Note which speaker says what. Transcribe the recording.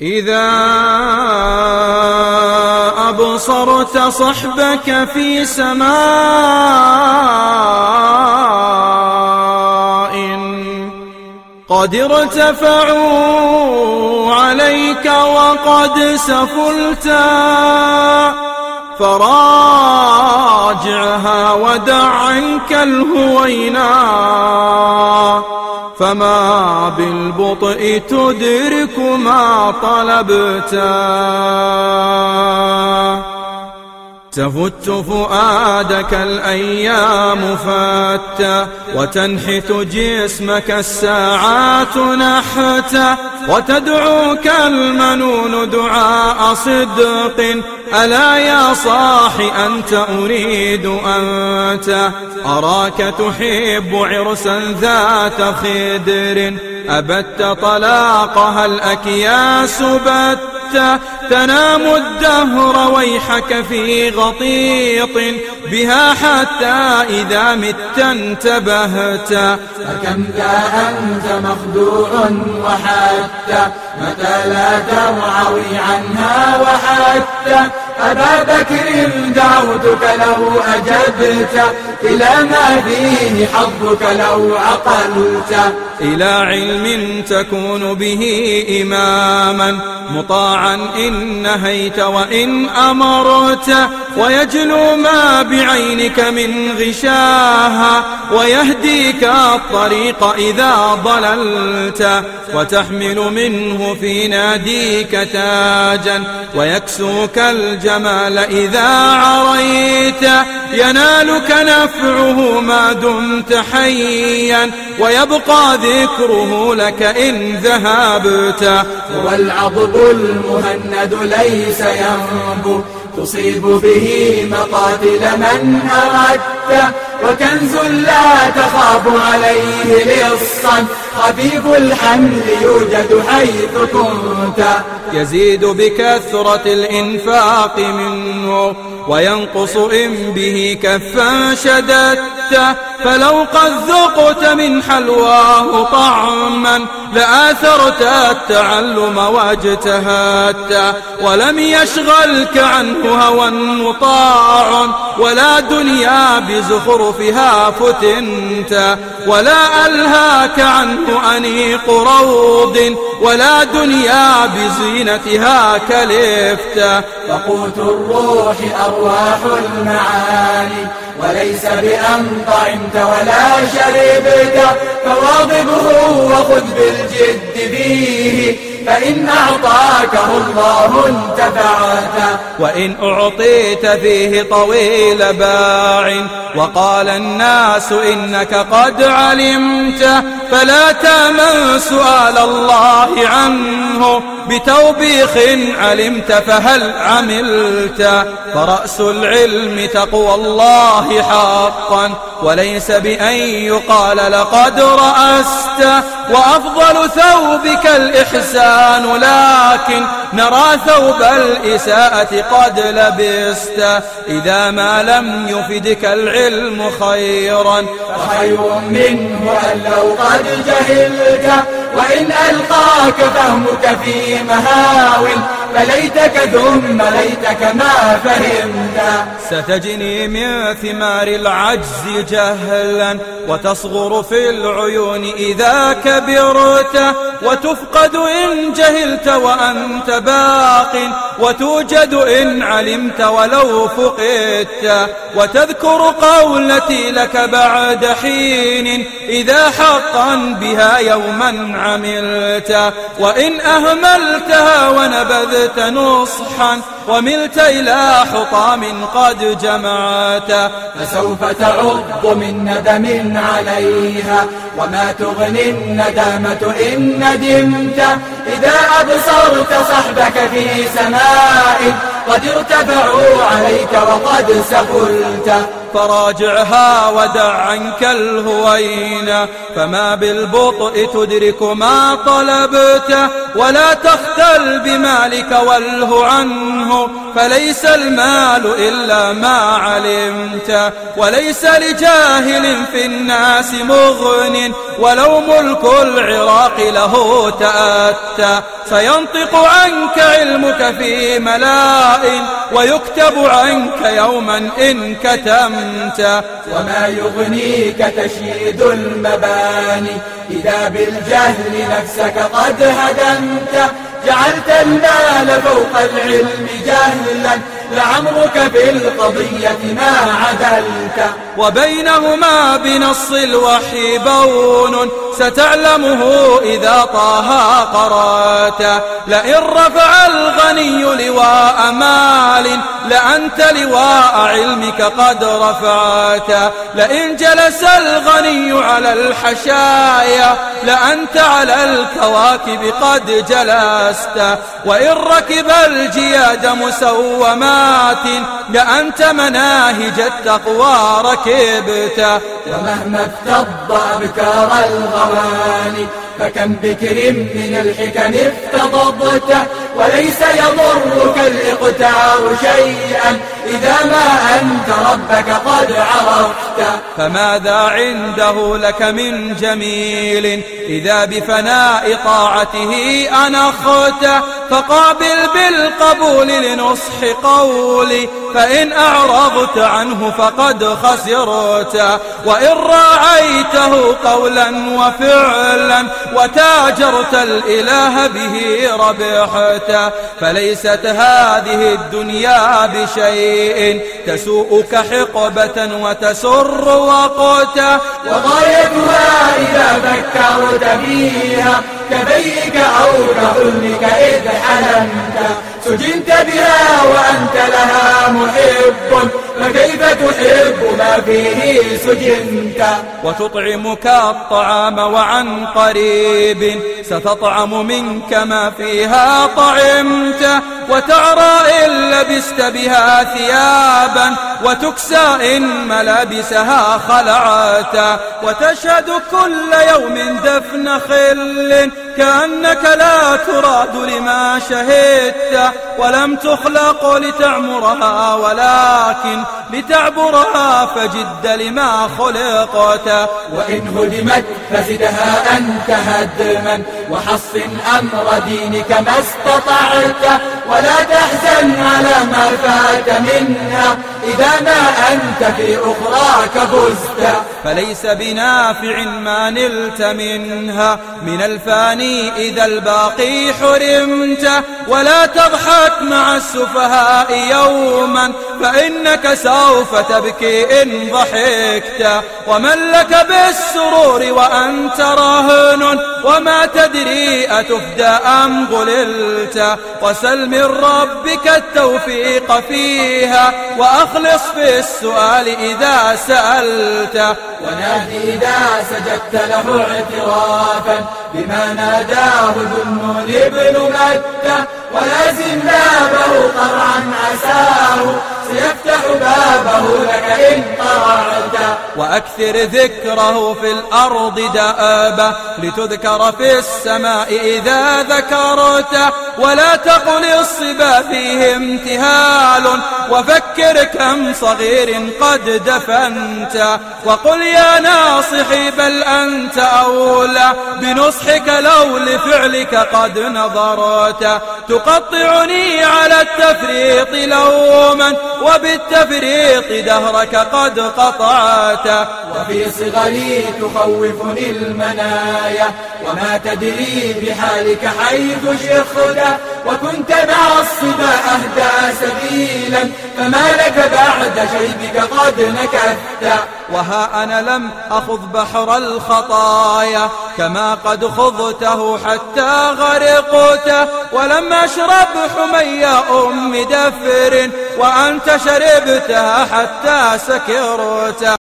Speaker 1: إذا أبصرت صحبك في سماء قد ارتفعوا عليك وقد سفلتا فراجعها ودع عنك الهوينا. فما بالبطء تدرك ما طلبتا. تفت فؤادك الأيام فاتا وتنحت جسمك الساعات نحتا وتدعوك المنون دعاء صدق. ألا يا صاح أنت أريد أنت؟ أراك تحب عرسا ذات خدر؟ أبت طلاقها الأكياس بت تنام الدهر ويحك في غطيط بها حتى إذا مت انتبهت.
Speaker 2: فكم ذا أنت مخدوع وحتى؟ متى لا ترعوي عنها وحتى؟ أبا بكر دعوتك لو أجبت. إلى ما فيه حظك لو عقلت
Speaker 1: إلى علم تكون به إماما. مطاعا إن نهيت وإن أمرت. ويجلو ما بعينك من غشاها ويهديك الطريق إذا ضللت وتحمل منه في ناديك تاجا ويكسوك الجمال إذا عريت ينالك نفعه ما دمت حيا ويبقى ذكره لك إن ذهبت.
Speaker 2: والعضب المهند ليس ينبو تصيب به مقاتل من أردت وكنز لا تخاف عليه لصا خفيف الحمل يوجد حيث كنت.
Speaker 1: يزيد بكثرة الإنفاق منه وينقص إن به كفا شددت فلو قد ذقت من حلواه طعما لآثرت التعلم واجتهدت ولم يشغلك عنه هوى مطاع ولا دنيا بزخرفها فتنت ولا ألهاك عنه أنيق روض ولا دنيا بزينتها كلفت.
Speaker 2: فقوت الروح أرواح المعاني. وليس بأن طعمت ولا شربت فواظبه وخذ بالجد فيه. فإن أعطاكه الله انتفعت
Speaker 1: وإن أعطيت فيه طويل باع. وقال الناس إنك قد علمت فلا تأمن سؤال الله عنه. بتوبيخ علمت فهل عملت؟ فرأس العلم تقوى الله حقا. وليس بأن يقال لقد رأست وأفضل ثوبك الإحسان. لكن نرى ثوب الإساءة قد لبست. إذا ما لم يفدك العلم خيرا.
Speaker 2: فخير منه أن لو قد جهلت وإن ألقاك فهمك في مهاو. فليتك ثم ليتك ما فهمت.
Speaker 1: ستجني من ثمار العجز جهلا وتصغر في العيون إذا كبرت. وتفقد إن جهلت وأنت باق وتوجد إن علمت ولو فقدت. وتذكر قولتي لك بعد حين إذا حقا بها يوما عملت. وإن أهملتها ونبذت نصحا وملت إلى حطام قد جمعت.
Speaker 2: فسوف تعض من ندم عليها وما تغني الندامة إن ندمت. إذا أبصرت صحبك في سماء قد ارتفعوا عليك وقد سفلت
Speaker 1: فراجعها ودع عنك الهوين فما بالبطء تدرك ما طلبت ولا تختل بمالك واله عنه فليس المال إلا ما علمت وليس لجاهل في الناس مغن ولو ملك العراق له تأتى سينطق عنك علمك في ملاء ويكتب عنك يوما إن كتمت.
Speaker 2: وما يغنيك تشييد المباني. إذا بالجهل نفسك قد هدمت جعلت المال فوق العلم جهلا لعمرك في القضية ما عدلت.
Speaker 1: وبينهما بنص الوحي بون ستعلمه إذا طه قرات. لئن رفع الغني لواء مال لأنت لواء علمك قد رفعت. لئن جلس الغني على الحشايا لأنت على الكواكب قد جلست. وإن ركب الجياد مسومات لأنت مناهج التقوى ركبت.
Speaker 2: ومهما افتض أبكار الغواني فكم بكر من الحكم افتضضت. وليس يضرك الإقتار شيئا إذا ما أنت ربك قد عرفت.
Speaker 1: فماذا عنده لك من جميل إذا بفناء طاعته أنخت فقابل بالقبول لنصح قولي فإن أعرضت عنه فقد خسرت. وإن راعيته قولا وفعلا وتاجرت الإله به ربحت. فليست هذه الدنيا بشيء. تسوءك حقبة وتسر وقتا.
Speaker 2: وغايتها إذا فكرت فيها كبيك أو كحلمك إذ حلمت. سجنت بها وأنت لها محب. فكيف تحب ما فيه سجنت؟
Speaker 1: وتطعمك الطعام وعن قريب. ستطعم منك ما فيها طعمت وتعرى إن لبست بها ثيابا وتكسى إن ملابسها خلعت. وتشهد كل يوم دفن خل كأنك لا تراد لما شهدت. ولم تخلق لتعمرها ولكن لتعبرها فجد لما خلقت.
Speaker 2: وإن هدمت فزدها أنت هدما. وحصن أمر دينك ما استطعت ولا تحزن على ما فات منها إذا ما أنت في أخراك فزت.
Speaker 1: فليس بنافع ما نلت منها من الفاني إذا الباقي حرمت. ولا تضحك مع السفهاء يوما. فإنك سوف تبكي إن ضحكت. ومن لك بالسرور وأنت رهن. وما تدري أتفدى أم غللت. وسل من ربك التوفيق فيها وأخلص في السؤال إذا سألت.
Speaker 2: ونادي إذا سجدت له اعترافا بما ناداه ذنون ابن مكة ولازم بابه قرعا عساه سيفتح بابه لك إن قرعت
Speaker 1: وأكثر ذكره في الأرض دآبة لتذكر في السماء إذا ذكرت. ولا تقل الصبا فيه امتهال وفكر كم صغير قد دفنت. وقل يا ناصحي بل أنت أولى بنصحك لو لفعلك قد نظرت. تقطعني على التفريط لوما وبالتفريط دهرك قد قطعت.
Speaker 2: وفي صغري تخوفني المنايا وما تدري بحالك حيث شخت وكنت مع الصبا أهدى سبيلا فما لك بعد شيبك قد نكثت
Speaker 1: وها أنا لم أخذ بحر الخطايا كما قد خضته حتى غرقت ولم أشرب حمي أم دفر وأنت شربتها حتى سكرت.